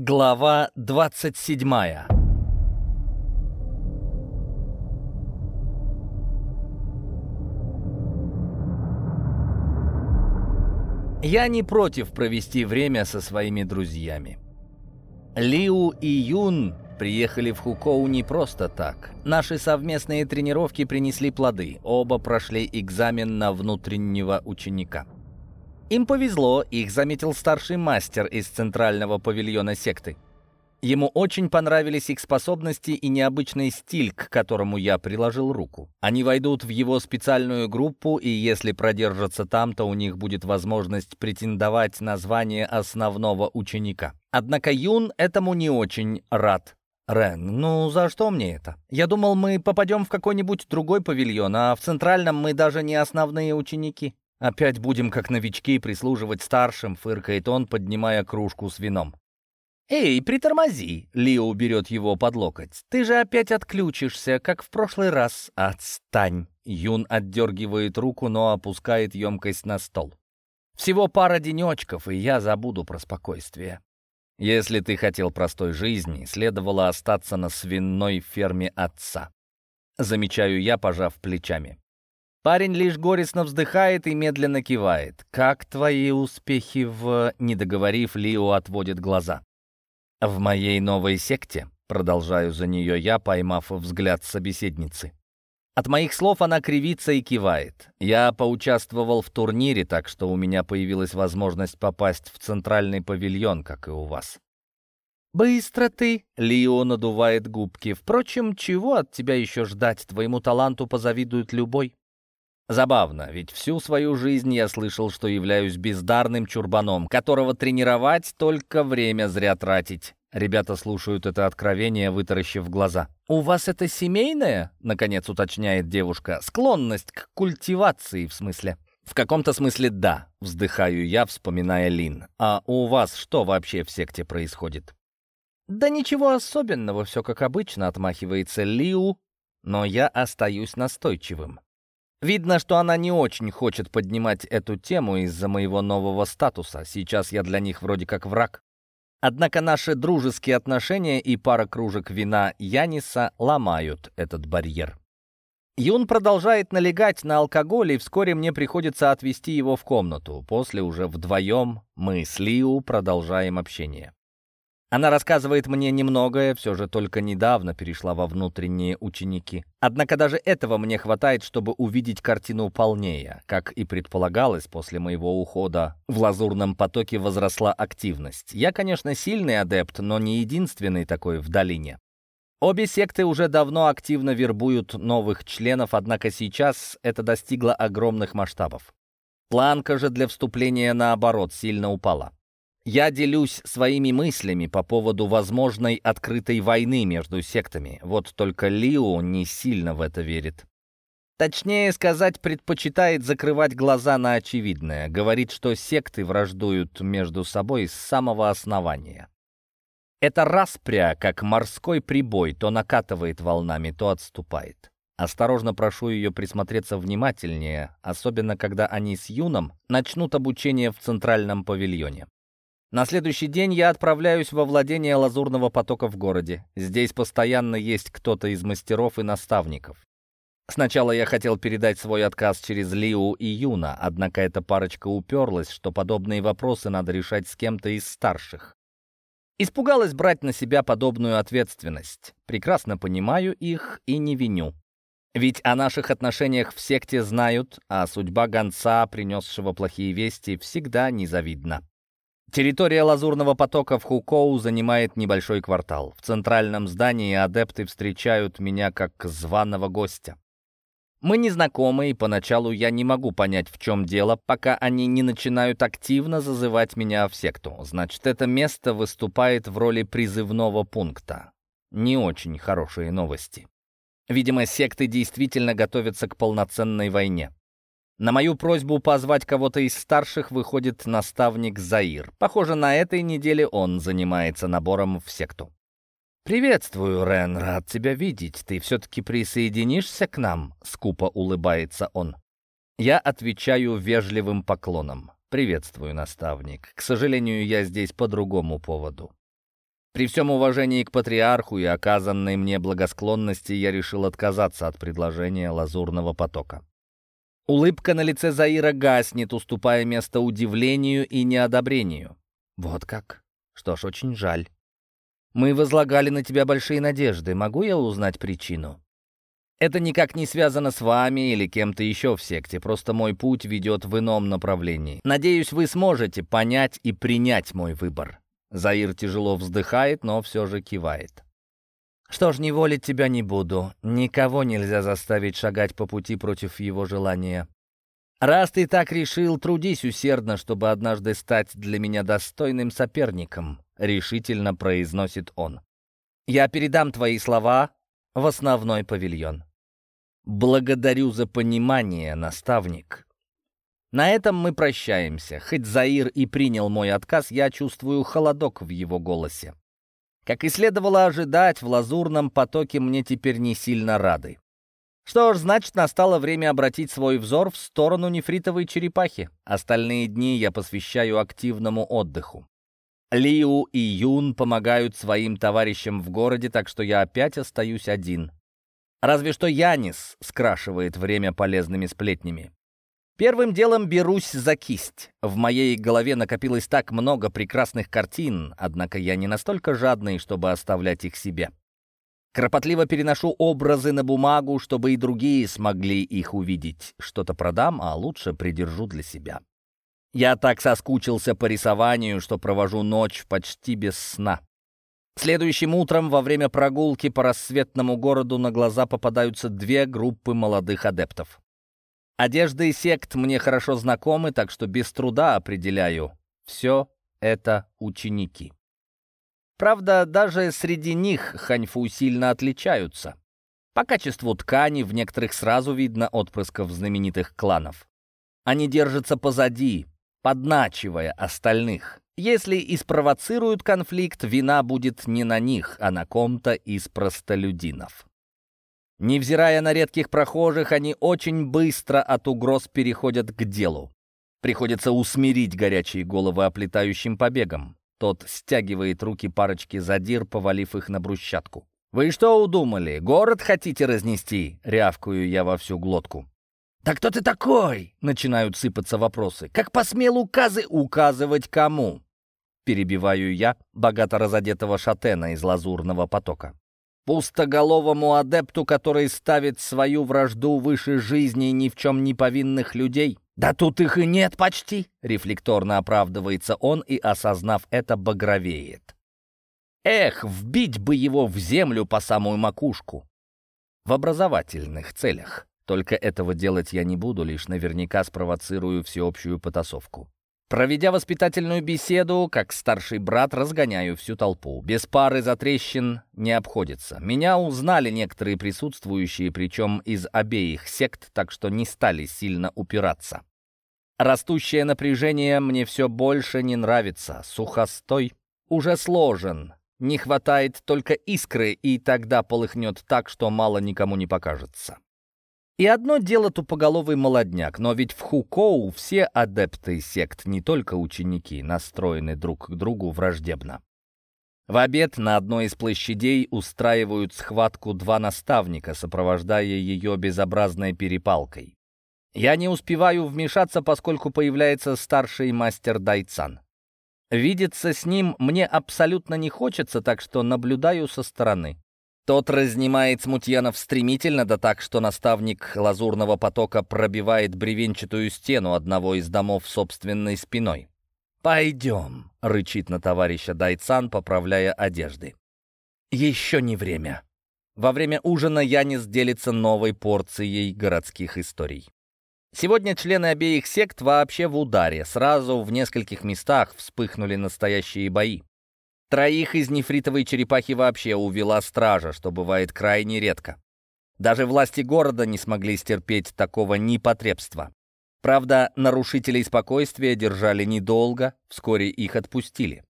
Глава 27 Я не против провести время со своими друзьями. Лиу и Юн приехали в Хукоу не просто так. Наши совместные тренировки принесли плоды. Оба прошли экзамен на внутреннего ученика. Им повезло, их заметил старший мастер из центрального павильона секты. Ему очень понравились их способности и необычный стиль, к которому я приложил руку. Они войдут в его специальную группу, и если продержатся там, то у них будет возможность претендовать на звание основного ученика. Однако Юн этому не очень рад. «Рен, ну за что мне это? Я думал, мы попадем в какой-нибудь другой павильон, а в центральном мы даже не основные ученики». «Опять будем, как новички, прислуживать старшим», — фыркает он, поднимая кружку с вином. «Эй, притормози!» — Лио берет его под локоть. «Ты же опять отключишься, как в прошлый раз». «Отстань!» — Юн отдергивает руку, но опускает емкость на стол. «Всего пара денечков, и я забуду про спокойствие». «Если ты хотел простой жизни, следовало остаться на свиной ферме отца». Замечаю я, пожав плечами. Парень лишь горестно вздыхает и медленно кивает. «Как твои успехи в...» Не договорив, Лио отводит глаза. «В моей новой секте», — продолжаю за нее я, поймав взгляд собеседницы. От моих слов она кривится и кивает. Я поучаствовал в турнире, так что у меня появилась возможность попасть в центральный павильон, как и у вас. «Быстро ты!» — Лио надувает губки. «Впрочем, чего от тебя еще ждать? Твоему таланту позавидует любой». Забавно, ведь всю свою жизнь я слышал, что являюсь бездарным чурбаном, которого тренировать только время зря тратить. Ребята слушают это откровение, вытаращив глаза. «У вас это семейное?» — наконец уточняет девушка. «Склонность к культивации, в смысле?» «В каком-то смысле да», — вздыхаю я, вспоминая Лин. «А у вас что вообще в секте происходит?» «Да ничего особенного, все как обычно», — отмахивается Лиу, но я остаюсь настойчивым. Видно, что она не очень хочет поднимать эту тему из-за моего нового статуса. Сейчас я для них вроде как враг. Однако наши дружеские отношения и пара кружек вина Яниса ломают этот барьер. Юн продолжает налегать на алкоголь, и вскоре мне приходится отвезти его в комнату. После уже вдвоем мы с Лиу продолжаем общение. Она рассказывает мне немногое, все же только недавно перешла во внутренние ученики. Однако даже этого мне хватает, чтобы увидеть картину полнее. Как и предполагалось, после моего ухода в лазурном потоке возросла активность. Я, конечно, сильный адепт, но не единственный такой в долине. Обе секты уже давно активно вербуют новых членов, однако сейчас это достигло огромных масштабов. Планка же для вступления, наоборот, сильно упала. Я делюсь своими мыслями по поводу возможной открытой войны между сектами. Вот только Лио не сильно в это верит. Точнее сказать, предпочитает закрывать глаза на очевидное. Говорит, что секты враждуют между собой с самого основания. Это распря, как морской прибой, то накатывает волнами, то отступает. Осторожно прошу ее присмотреться внимательнее, особенно когда они с Юном начнут обучение в центральном павильоне. На следующий день я отправляюсь во владение лазурного потока в городе. Здесь постоянно есть кто-то из мастеров и наставников. Сначала я хотел передать свой отказ через Лиу и Юна, однако эта парочка уперлась, что подобные вопросы надо решать с кем-то из старших. Испугалась брать на себя подобную ответственность. Прекрасно понимаю их и не виню. Ведь о наших отношениях в секте знают, а судьба гонца, принесшего плохие вести, всегда незавидна. Территория Лазурного потока в Хукоу занимает небольшой квартал. В центральном здании адепты встречают меня как званого гостя. Мы не знакомы, и поначалу я не могу понять, в чем дело, пока они не начинают активно зазывать меня в секту. Значит, это место выступает в роли призывного пункта. Не очень хорошие новости. Видимо, секты действительно готовятся к полноценной войне. На мою просьбу позвать кого-то из старших выходит наставник Заир. Похоже, на этой неделе он занимается набором в секту. «Приветствую, Рен, рад тебя видеть. Ты все-таки присоединишься к нам?» — скупо улыбается он. Я отвечаю вежливым поклоном. «Приветствую, наставник. К сожалению, я здесь по другому поводу». При всем уважении к патриарху и оказанной мне благосклонности я решил отказаться от предложения лазурного потока. Улыбка на лице Заира гаснет, уступая место удивлению и неодобрению. «Вот как? Что ж, очень жаль. Мы возлагали на тебя большие надежды. Могу я узнать причину?» Это никак не связано с вами или кем-то еще в секте, просто мой путь ведет в ином направлении. Надеюсь, вы сможете понять и принять мой выбор. Заир тяжело вздыхает, но все же кивает. Что ж, не волить тебя не буду. Никого нельзя заставить шагать по пути против его желания. Раз ты так решил, трудись усердно, чтобы однажды стать для меня достойным соперником, решительно произносит он. Я передам твои слова в основной павильон. «Благодарю за понимание, наставник». На этом мы прощаемся. Хоть Заир и принял мой отказ, я чувствую холодок в его голосе. Как и следовало ожидать, в лазурном потоке мне теперь не сильно рады. Что ж, значит, настало время обратить свой взор в сторону нефритовой черепахи. Остальные дни я посвящаю активному отдыху. Лиу и Юн помогают своим товарищам в городе, так что я опять остаюсь один. Разве что Янис скрашивает время полезными сплетнями. Первым делом берусь за кисть. В моей голове накопилось так много прекрасных картин, однако я не настолько жадный, чтобы оставлять их себе. Кропотливо переношу образы на бумагу, чтобы и другие смогли их увидеть. Что-то продам, а лучше придержу для себя. Я так соскучился по рисованию, что провожу ночь почти без сна. Следующим утром во время прогулки по рассветному городу на глаза попадаются две группы молодых адептов. Одежды сект мне хорошо знакомы, так что без труда определяю. Все это ученики. Правда, даже среди них ханьфу сильно отличаются. По качеству ткани в некоторых сразу видно отпрысков знаменитых кланов. Они держатся позади, подначивая остальных. Если и спровоцируют конфликт, вина будет не на них, а на ком-то из простолюдинов. Невзирая на редких прохожих, они очень быстро от угроз переходят к делу. Приходится усмирить горячие головы оплетающим побегом. Тот стягивает руки парочки задир, повалив их на брусчатку. «Вы что удумали? Город хотите разнести?» — рявкую я во всю глотку. «Да кто ты такой?» — начинают сыпаться вопросы. «Как посмел указы указывать кому?» перебиваю я богато разодетого шатена из лазурного потока. Пустоголовому адепту, который ставит свою вражду выше жизни ни в чем не повинных людей? Да тут их и нет почти, рефлекторно оправдывается он и, осознав это, багровеет. Эх, вбить бы его в землю по самую макушку. В образовательных целях. Только этого делать я не буду, лишь наверняка спровоцирую всеобщую потасовку. Проведя воспитательную беседу, как старший брат, разгоняю всю толпу. Без пары затрещин не обходится. Меня узнали некоторые присутствующие, причем из обеих сект, так что не стали сильно упираться. Растущее напряжение мне все больше не нравится. Сухостой уже сложен. Не хватает только искры, и тогда полыхнет так, что мало никому не покажется. И одно дело тупоголовый молодняк, но ведь в Хукоу все адепты сект, не только ученики, настроены друг к другу враждебно. В обед на одной из площадей устраивают схватку два наставника, сопровождая ее безобразной перепалкой. Я не успеваю вмешаться, поскольку появляется старший мастер Дайцан. Видеться с ним мне абсолютно не хочется, так что наблюдаю со стороны. Тот разнимает смутьянов стремительно, да так, что наставник лазурного потока пробивает бревенчатую стену одного из домов собственной спиной. «Пойдем», — рычит на товарища Дайцан, поправляя одежды. «Еще не время». Во время ужина Янис делится новой порцией городских историй. Сегодня члены обеих сект вообще в ударе. Сразу в нескольких местах вспыхнули настоящие бои. Троих из нефритовой черепахи вообще увела стража, что бывает крайне редко. Даже власти города не смогли стерпеть такого непотребства. Правда, нарушителей спокойствия держали недолго, вскоре их отпустили.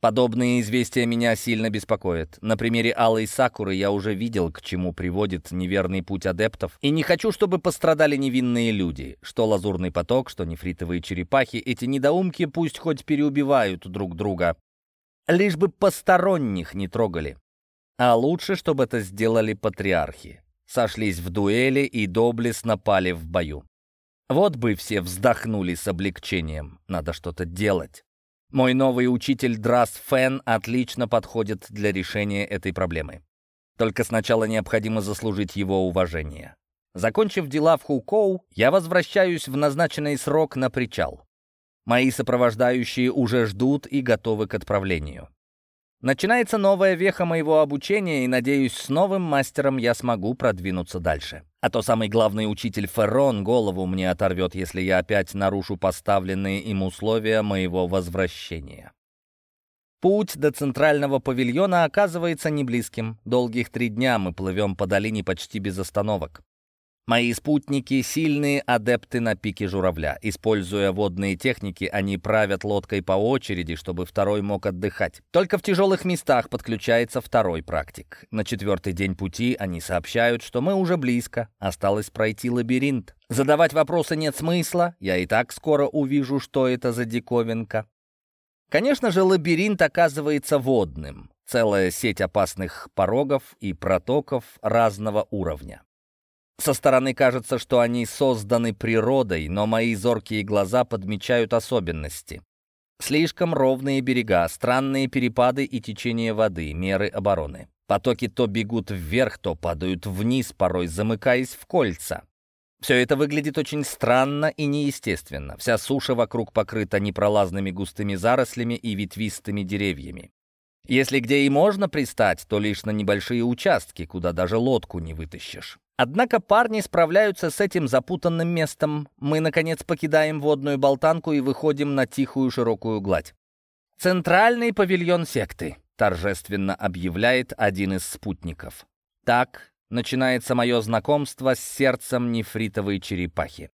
Подобные известия меня сильно беспокоят. На примере Алой Сакуры я уже видел, к чему приводит неверный путь адептов, и не хочу, чтобы пострадали невинные люди. Что лазурный поток, что нефритовые черепахи, эти недоумки пусть хоть переубивают друг друга, Лишь бы посторонних не трогали. А лучше, чтобы это сделали патриархи. Сошлись в дуэли и доблестно пали в бою. Вот бы все вздохнули с облегчением. Надо что-то делать. Мой новый учитель Драс Фен отлично подходит для решения этой проблемы. Только сначала необходимо заслужить его уважение. Закончив дела в Хукоу, я возвращаюсь в назначенный срок на причал. Мои сопровождающие уже ждут и готовы к отправлению. Начинается новая веха моего обучения, и, надеюсь, с новым мастером я смогу продвинуться дальше. А то самый главный учитель Феррон голову мне оторвет, если я опять нарушу поставленные им условия моего возвращения. Путь до центрального павильона оказывается неблизким. Долгих три дня мы плывем по долине почти без остановок. Мои спутники — сильные адепты на пике журавля. Используя водные техники, они правят лодкой по очереди, чтобы второй мог отдыхать. Только в тяжелых местах подключается второй практик. На четвертый день пути они сообщают, что мы уже близко, осталось пройти лабиринт. Задавать вопросы нет смысла, я и так скоро увижу, что это за диковинка. Конечно же, лабиринт оказывается водным. Целая сеть опасных порогов и протоков разного уровня. Со стороны кажется, что они созданы природой, но мои зоркие глаза подмечают особенности. Слишком ровные берега, странные перепады и течение воды, меры обороны. Потоки то бегут вверх, то падают вниз, порой замыкаясь в кольца. Все это выглядит очень странно и неестественно. Вся суша вокруг покрыта непролазными густыми зарослями и ветвистыми деревьями. Если где и можно пристать, то лишь на небольшие участки, куда даже лодку не вытащишь. Однако парни справляются с этим запутанным местом. Мы, наконец, покидаем водную болтанку и выходим на тихую широкую гладь. «Центральный павильон секты», — торжественно объявляет один из спутников. Так начинается мое знакомство с сердцем нефритовой черепахи.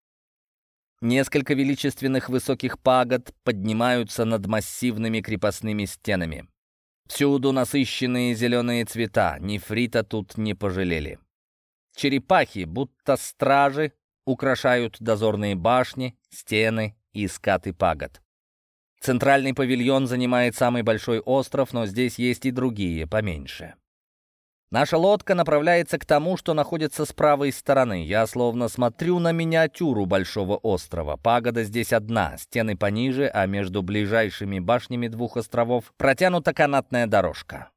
Несколько величественных высоких пагод поднимаются над массивными крепостными стенами. Всюду насыщенные зеленые цвета, нефрита тут не пожалели. Черепахи, будто стражи, украшают дозорные башни, стены и скаты пагод. Центральный павильон занимает самый большой остров, но здесь есть и другие, поменьше. Наша лодка направляется к тому, что находится с правой стороны. Я словно смотрю на миниатюру большого острова. Пагода здесь одна, стены пониже, а между ближайшими башнями двух островов протянута канатная дорожка.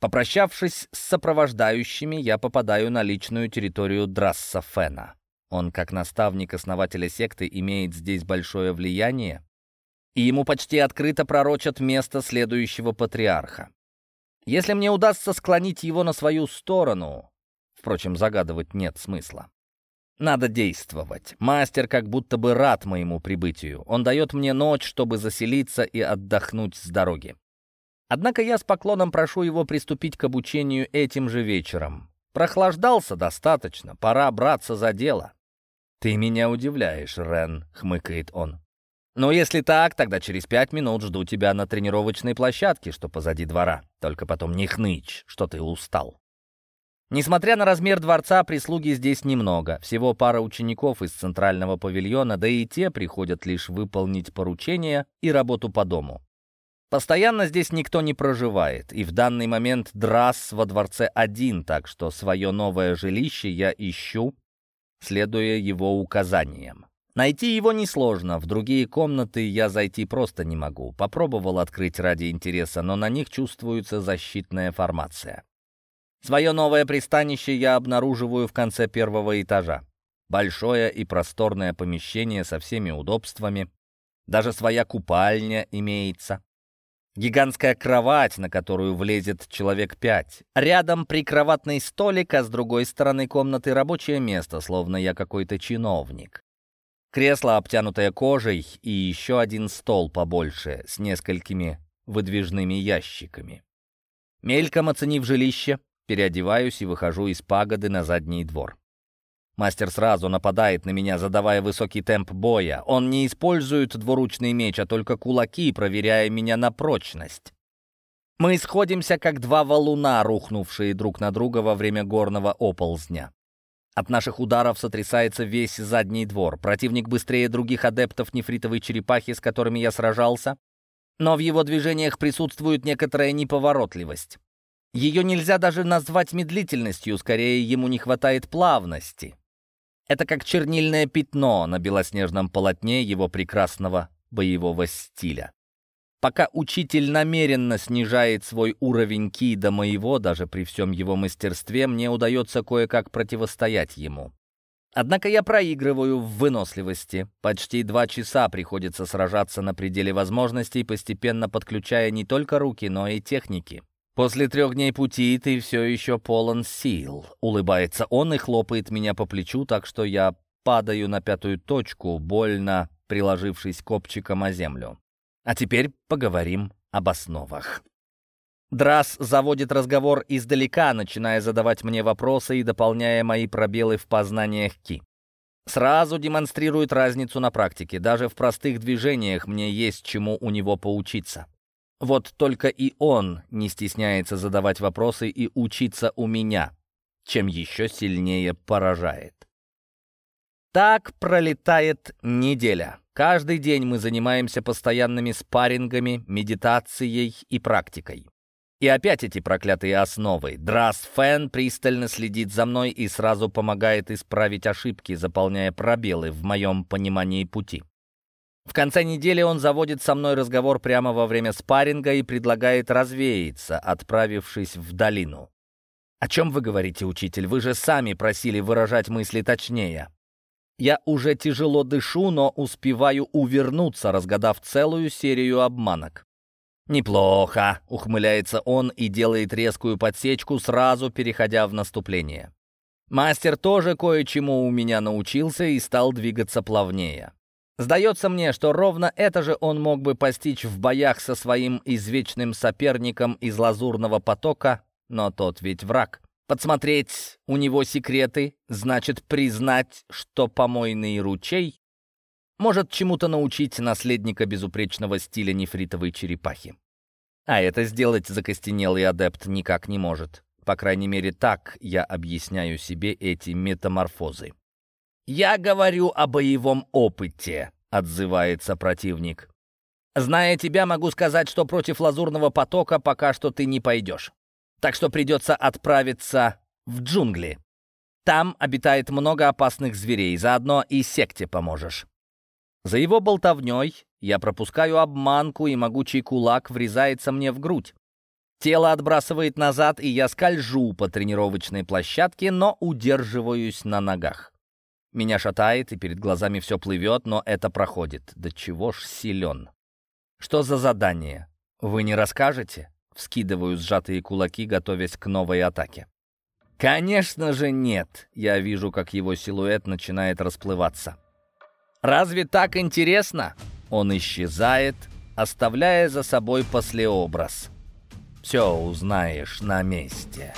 Попрощавшись с сопровождающими, я попадаю на личную территорию Драсса Фена. Он, как наставник основателя секты, имеет здесь большое влияние, и ему почти открыто пророчат место следующего патриарха. Если мне удастся склонить его на свою сторону, впрочем, загадывать нет смысла. Надо действовать. Мастер как будто бы рад моему прибытию. Он дает мне ночь, чтобы заселиться и отдохнуть с дороги. Однако я с поклоном прошу его приступить к обучению этим же вечером. Прохлаждался достаточно, пора браться за дело. «Ты меня удивляешь, Рен», — хмыкает он. «Ну, если так, тогда через пять минут жду тебя на тренировочной площадке, что позади двора. Только потом не хнычь, что ты устал». Несмотря на размер дворца, прислуги здесь немного. Всего пара учеников из центрального павильона, да и те приходят лишь выполнить поручения и работу по дому. Постоянно здесь никто не проживает, и в данный момент Драс во дворце один, так что свое новое жилище я ищу, следуя его указаниям. Найти его несложно, в другие комнаты я зайти просто не могу. Попробовал открыть ради интереса, но на них чувствуется защитная формация. Свое новое пристанище я обнаруживаю в конце первого этажа. Большое и просторное помещение со всеми удобствами. Даже своя купальня имеется. Гигантская кровать, на которую влезет человек пять. Рядом прикроватный столик, а с другой стороны комнаты рабочее место, словно я какой-то чиновник. Кресло, обтянутое кожей, и еще один стол побольше, с несколькими выдвижными ящиками. Мельком оценив жилище, переодеваюсь и выхожу из пагоды на задний двор. Мастер сразу нападает на меня, задавая высокий темп боя. Он не использует двуручный меч, а только кулаки, проверяя меня на прочность. Мы сходимся, как два валуна, рухнувшие друг на друга во время горного оползня. От наших ударов сотрясается весь задний двор. Противник быстрее других адептов нефритовой черепахи, с которыми я сражался. Но в его движениях присутствует некоторая неповоротливость. Ее нельзя даже назвать медлительностью, скорее ему не хватает плавности. Это как чернильное пятно на белоснежном полотне его прекрасного боевого стиля. Пока учитель намеренно снижает свой уровень ки до моего, даже при всем его мастерстве, мне удается кое-как противостоять ему. Однако я проигрываю в выносливости. Почти два часа приходится сражаться на пределе возможностей, постепенно подключая не только руки, но и техники. «После трех дней пути ты все еще полон сил», — улыбается он и хлопает меня по плечу, так что я падаю на пятую точку, больно приложившись копчиком о землю. А теперь поговорим об основах. Драс заводит разговор издалека, начиная задавать мне вопросы и дополняя мои пробелы в познаниях Ки. Сразу демонстрирует разницу на практике. Даже в простых движениях мне есть чему у него поучиться. Вот только и он не стесняется задавать вопросы и учиться у меня, чем еще сильнее поражает. Так пролетает неделя. Каждый день мы занимаемся постоянными спаррингами, медитацией и практикой. И опять эти проклятые основы. Драс Фэн пристально следит за мной и сразу помогает исправить ошибки, заполняя пробелы в моем понимании пути. В конце недели он заводит со мной разговор прямо во время спарринга и предлагает развеяться, отправившись в долину. «О чем вы говорите, учитель? Вы же сами просили выражать мысли точнее». Я уже тяжело дышу, но успеваю увернуться, разгадав целую серию обманок. «Неплохо», — ухмыляется он и делает резкую подсечку, сразу переходя в наступление. Мастер тоже кое-чему у меня научился и стал двигаться плавнее. Сдается мне, что ровно это же он мог бы постичь в боях со своим извечным соперником из лазурного потока, но тот ведь враг. Подсмотреть у него секреты значит признать, что помойный ручей может чему-то научить наследника безупречного стиля нефритовой черепахи. А это сделать закостенелый адепт никак не может. По крайней мере, так я объясняю себе эти метаморфозы. «Я говорю о боевом опыте», — отзывается противник. «Зная тебя, могу сказать, что против лазурного потока пока что ты не пойдешь. Так что придется отправиться в джунгли. Там обитает много опасных зверей, заодно и секте поможешь. За его болтовней я пропускаю обманку, и могучий кулак врезается мне в грудь. Тело отбрасывает назад, и я скольжу по тренировочной площадке, но удерживаюсь на ногах. Меня шатает, и перед глазами все плывет, но это проходит. Да чего ж силен. Что за задание? Вы не расскажете? Вскидываю сжатые кулаки, готовясь к новой атаке. Конечно же нет. Я вижу, как его силуэт начинает расплываться. Разве так интересно? Он исчезает, оставляя за собой послеобраз. Все узнаешь на месте.